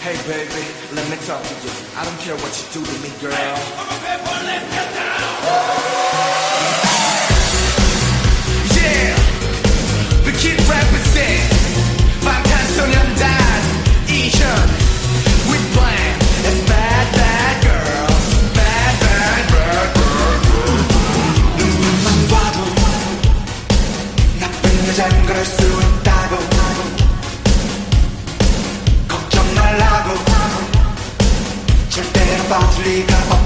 Hey baby, let me talk to you. I don't care what you do to me, girl. Hey, people, let's get down. Yeah, the kid represent. 방탄 소년단 bad, bad girls, bad, bad, bad, 나쁜 여자인 about to.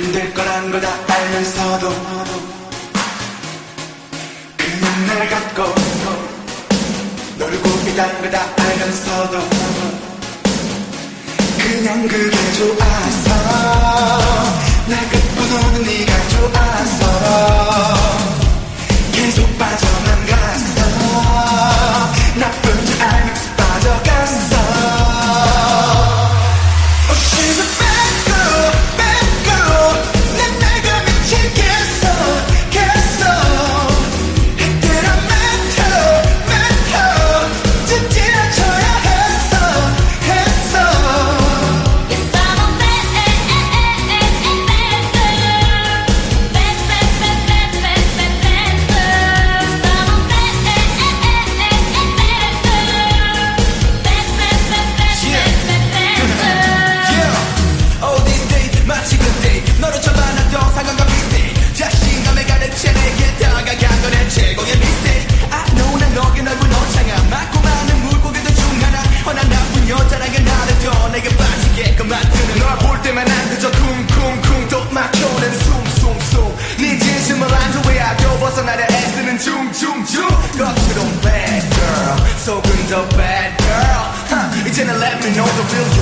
힘들 거란 걸 다 알면서도 그냥 날 갖고 널 고민한 걸다 알면서도 그냥 그게 좋아서 know the real